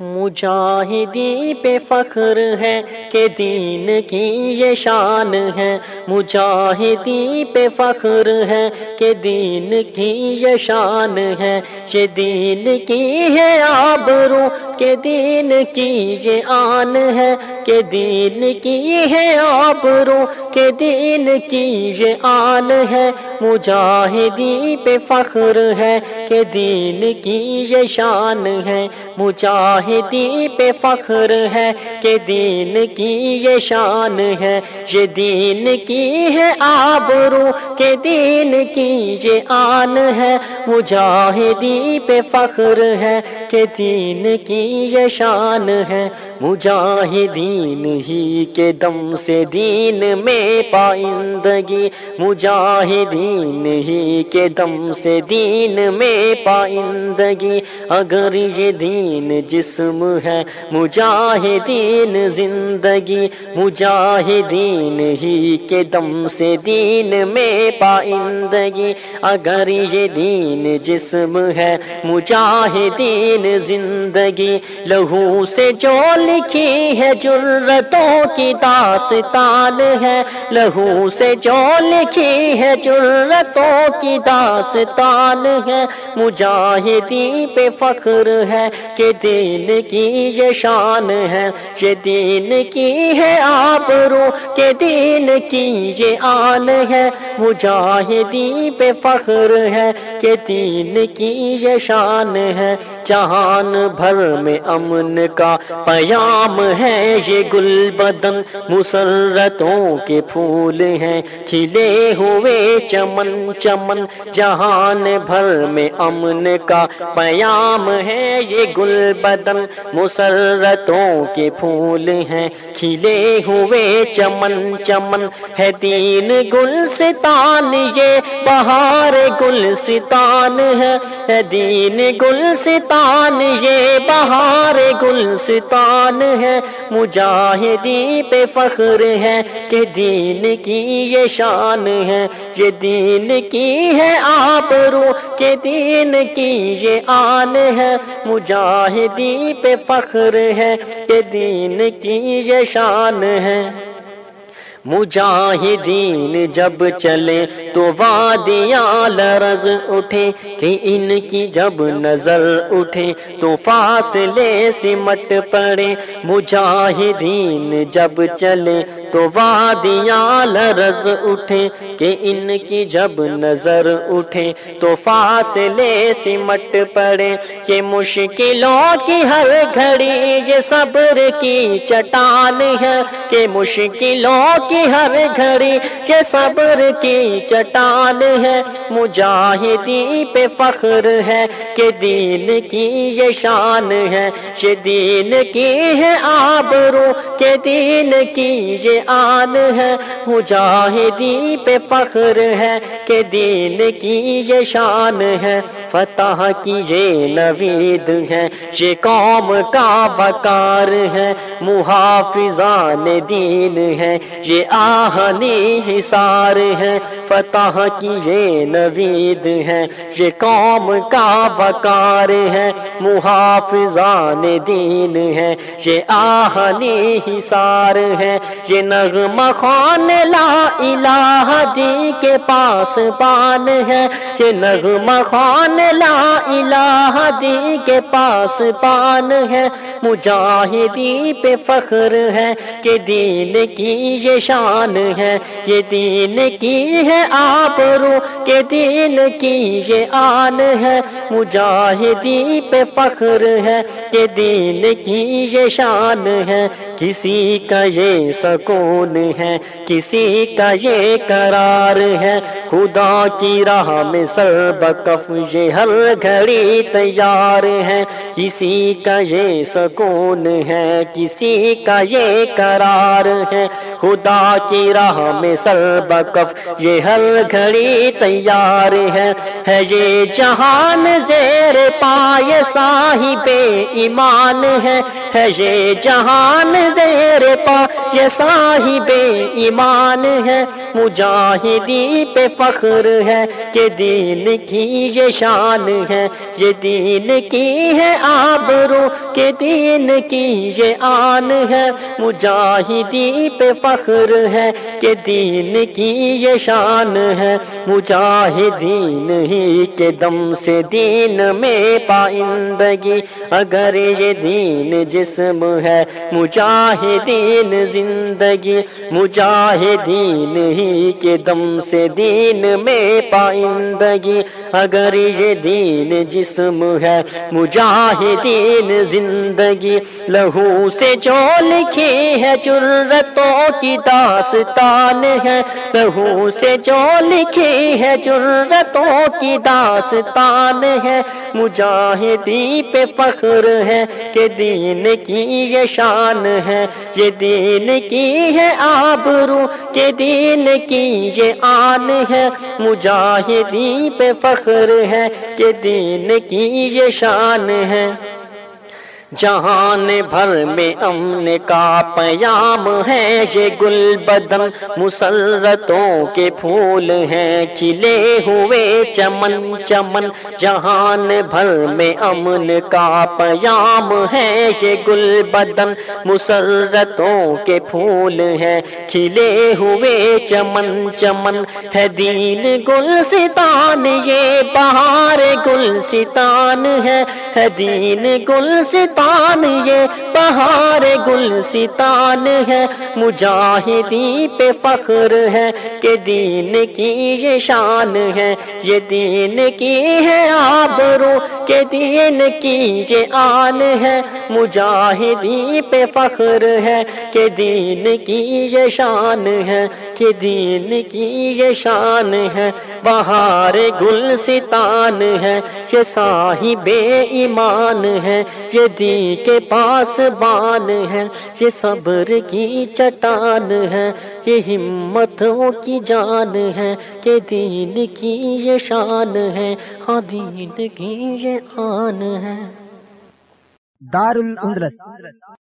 مجاہدی پہ فخر ہے۔ کہ دین کی یہ شان ہے، مجاہدی پہ فخر ہے کہ دین کی یہ شان ہے۔ یہ دین کی ہے آبرو، کہ دین کی یہ آن ہے۔ کہ دین کی ہے آبرو، کہ دین کی یہ آن ہے۔ مجاہدی پہ فخر ہے کہ دین کی یہ شان ہے۔ مجاہدی پہ فخر ہے کہ دین کی یہ شان ہے؟ یہ دین کی ہے آبرو کہ دین کی یہ آن ہے؟ مجاہدی پہ فخر ہے کہ دین کی یہ شان ہے۔ مجاہدین ہی کے دم سے دین میں پائندگی۔ مجاہدین ہی کے دم سے دین میں پائندگی۔ اگر یہ دین جسم ہے، مجاہدین زندگی مجاہدین ہی کے دم سے دین میں پائندگی۔ اگر یہ دین جسم ہے مجاہدین زندگی، لہو سے جو لکھی ہے جرتوں کی داستان ہے۔ لہو سے جو لکھی ہے جرتوں کی داستان ہے۔ مجاہدی پہ فخر ہے کہ دین کی یہ شان ہے۔ یہ دین کی ہے آبرو کہ دین کی یہ آن ہے مجاہدی پہ فخر ہے کہ دین کی یہ شان ہے جہان بھر میں امن کا پیام ہے یہ گل بدن مسرتوں کے پھول ہیں کھلے ہوئے چمن چمن جہان بھر میں امن کا پیام ہے یہ گل بدن مسرتوں کے پھول ہیں کھلے ہوئے چمن چمن ہے تین گل ستان یہ بہار گل ستان ہے دین گل ستان یہ بہار گلستان ہے۔ مجاہدی پہ فخر ہے کہ دین کی یہ شان ہے۔ یہ دین کی ہے آبرو کہ دین کی یہ آن ہے۔ مجاہدی پہ فخر ہے کہ دین کی یہ شان ہے۔ مجاہدین جب چلے تو وادیاں لرز اٹھے کہ ان کی جب نظر اٹھے تو فاصلے سمٹ پڑے مجاہدین جب چلے تو وادیاں لرز اٹھے کہ ان کی جب نظر اٹھے تو فاصلے سمٹ پڑے کہ مشکلوں کی ہر گھڑی یہ صبر کی چٹان ہے کہ مشکلوں کی ہر گھڑی یہ صبر کی چٹان ہے مجاہدی پہ فخر ہے کہ دین کی یہ شان ہے یہ دین کی ہے آبرو کہ دین کی یہ آن ہے۔ مجاہدی پہ فخر ہے کہ دین کی یہ شان ہے۔ فتح کی یہ نوید ہے، یہ قوم کا بکار ہے۔ محافظان دین ہے، یہ آہنی حصار ہے۔ فتح کی یہ نوید ہے، یہ قوم کا بکار ہے۔ محافظان دین ہے، یہ آہنی حصار ہے۔ یہ نغم خان لا الہ دی کے پاس پان ہے۔ یہ نغم خان لا الہ دی کے پاس پان ہے، مجاہدی پہ فخر ہے کہ دین کی یہ شان ہے۔ یہ دین کی ہے آبرو کہ دین کی یہ آن ہے۔ مجاہدی پہ فخر ہے کہ دین کی یہ شان ہے۔ کسی کا یہ سکون ہے، کسی کا یہ قرار ہے۔ خدا کی راہ میں سر بکف یہ ہر گھڑی تیار ہے کسی کا یہ سکون ہے، کسی کا یہ قرار ہے۔ خدا کی راہ میں سر بکف، یہ ہر گھڑی تیار ہے۔ ہے یہ جہان زیر پائے صاحب ایمان ہے۔ ہے یہ جہان زیر پا یہ صاحب ایمان ہے۔ مجاہدی پہ فخر ہے کہ دین کی یہ شان ہے، یہ دین کی ہے آبرو، کہ دین کی یہ آن ہے۔ مجاہدی پہ فخر ہے کہ دین کی یہ شان ہے۔ مجاہدین ہی کے دم سے دین میں پائندگی۔ اگر یہ دین جسم ہے، مجاہدین زندگی۔ مجاہدین ہی کے دم سے دین میں پائندگی۔ اگر یہ دین جسم ہے، مجاہدین زندگی، لہو سے جو لکھی ہے جرتوں کی داستان ہے۔ لہو سے جو لکھی ہے جرتوں کی داستان ہے۔ مجاہدی پہ فخر ہے کہ دین کی یہ شان ہے۔ یہ دین کی ہے آبرو، کہ دین کی یہ آن ہے۔ مجاہدی پہ فخر ہے کہ دین کی یہ شان ہے۔ جہان بھر میں امن کا پیام ہے، یہ گل بدن مسرتوں کے پھول ہیں۔ کھلے ہوئے چمن چمن جہان بھر میں امن کا پیام ہے۔ یہ گل بدن مسرتوں کے پھول ہیں۔ کھلے ہوئے چمن چمن ہے دین گل ستان یہ بہار گل ستان ہے۔ دین گل ستان یہ بہار گلستان ہے۔ مجاہدی پہ فخر ہے کہ دین کی یہ شان ہے۔ یہ دین کی ہے آبرو، کہ دین کی یہ آن ہے۔ مجاہدی پہ فخر ہے کہ دین کی یہ شان ہے۔ کہ دین کی یہ شان ہے۔ بہار گل ستان ہے۔ یہ صاحب ایمان ہے۔ یہ دین کے پاس بان ہے۔ یہ صبر کی چٹان ہے۔ یہ ہمتوں کی جان ہے کہ دین کی یہ شان ہے۔ ہاں دین کی یہ آن ہے۔ دار الاندلس